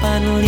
πάνω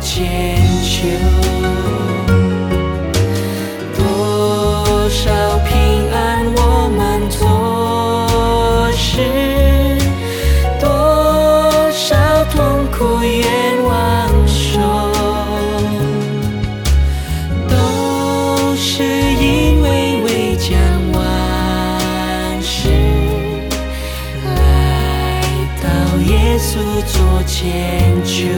千秋。稣做千秋。